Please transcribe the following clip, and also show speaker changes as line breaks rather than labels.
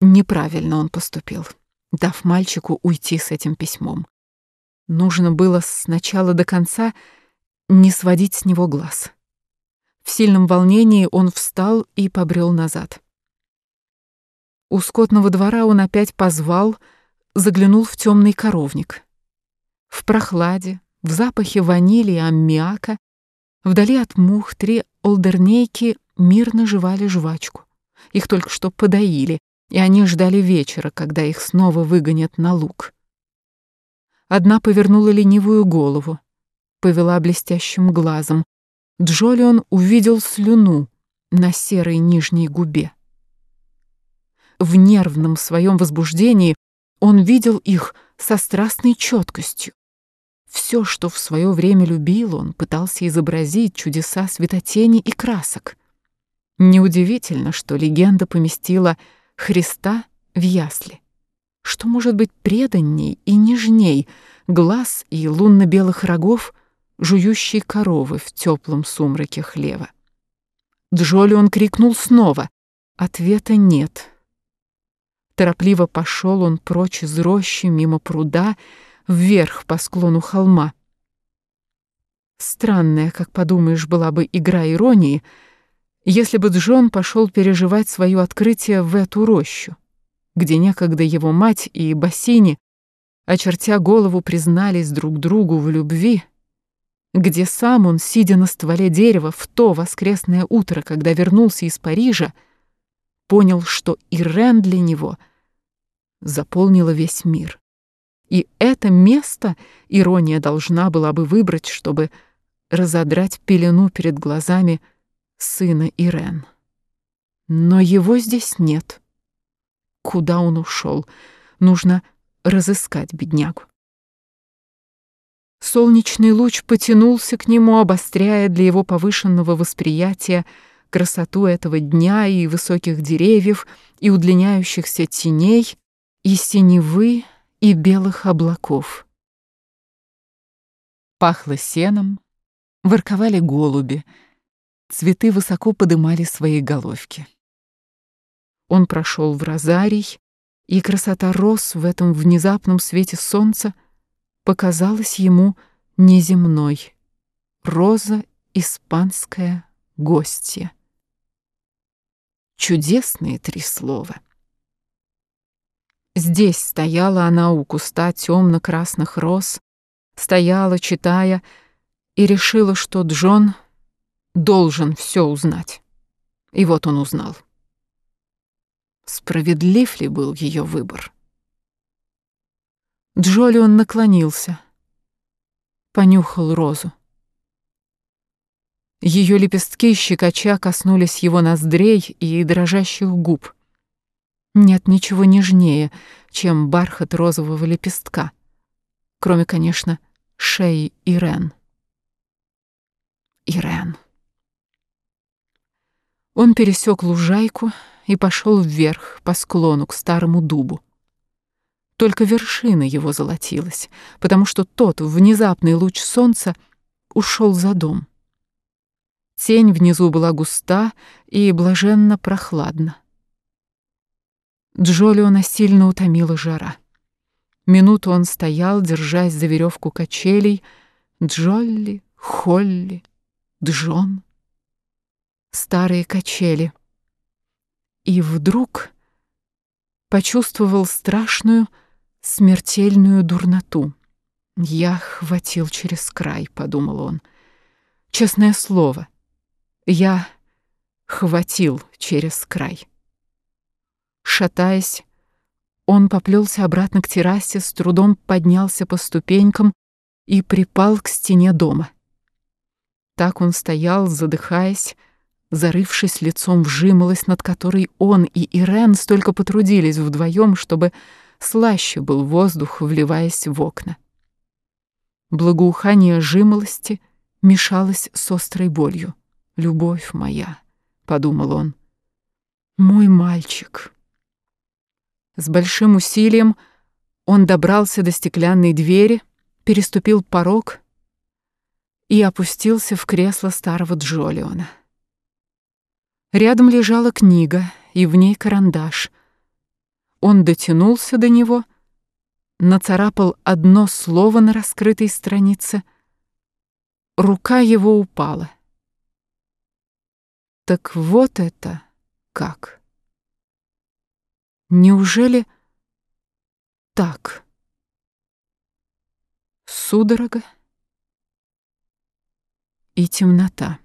Неправильно он поступил, дав мальчику уйти с этим письмом. Нужно было с начала до конца не сводить с него глаз. В сильном волнении он встал и побрел назад. У скотного двора он опять позвал, заглянул в темный коровник. В прохладе, в запахе ванили и аммиака, вдали от мух три олдернейки мирно жевали жвачку. Их только что подоили, и они ждали вечера, когда их снова выгонят на луг. Одна повернула ленивую голову, повела блестящим глазом. Джолион увидел слюну на серой нижней губе. В нервном своем возбуждении он видел их со страстной четкостью. Все, что в свое время любил, он пытался изобразить чудеса светотени и красок. Неудивительно, что легенда поместила Христа в ясли. Что может быть преданней и нежней глаз и лунно-белых рогов, жующей коровы в теплом сумраке хлева? Джоли он крикнул снова. Ответа нет. Торопливо пошел он прочь из рощи, мимо пруда, вверх по склону холма. Странная, как подумаешь, была бы игра иронии — если бы Джон пошел переживать свое открытие в эту рощу, где некогда его мать и Бассини, очертя голову, признались друг другу в любви, где сам он, сидя на стволе дерева в то воскресное утро, когда вернулся из Парижа, понял, что Ирен для него заполнила весь мир. И это место ирония должна была бы выбрать, чтобы разодрать пелену перед глазами — сына Ирен. Но его здесь нет. Куда он ушел? Нужно разыскать беднягу. Солнечный луч потянулся к нему, обостряя для его повышенного восприятия красоту этого дня и высоких деревьев, и удлиняющихся теней, и синевы, и белых облаков. Пахло сеном, ворковали голуби — Цветы высоко подымали свои головки. Он прошел в розарий, и красота роз в этом внезапном свете солнца показалась ему неземной. Роза испанская гостья. Чудесные три слова. Здесь стояла она у куста темно-красных роз, стояла, читая, и решила, что Джон должен все узнать. И вот он узнал. Справедлив ли был ее выбор? Джолион наклонился, понюхал розу. Ее лепестки щекоча коснулись его ноздрей и дрожащих губ. Нет ничего нежнее, чем бархат розового лепестка, кроме, конечно, шеи Ирен. Ирен. Он пересек лужайку и пошел вверх по склону к старому дубу. Только вершина его золотилась, потому что тот внезапный луч солнца ушел за дом. Тень внизу была густа и блаженно прохладна. Джолиона сильно утомила жара. Минуту он стоял, держась за веревку качелей. Джолли, Холли, Джон старые качели. И вдруг почувствовал страшную, смертельную дурноту. «Я хватил через край», — подумал он. «Честное слово, я хватил через край». Шатаясь, он поплелся обратно к террасе, с трудом поднялся по ступенькам и припал к стене дома. Так он стоял, задыхаясь, зарывшись лицом в жимолость, над которой он и Ирен столько потрудились вдвоем, чтобы слаще был воздух, вливаясь в окна. Благоухание жимолости мешалось с острой болью. «Любовь моя», — подумал он, — «мой мальчик». С большим усилием он добрался до стеклянной двери, переступил порог и опустился в кресло старого Джолиона. Рядом лежала книга, и в ней карандаш. Он дотянулся до него, нацарапал одно слово на раскрытой странице. Рука его упала. Так вот это как. Неужели так? Судорога и темнота.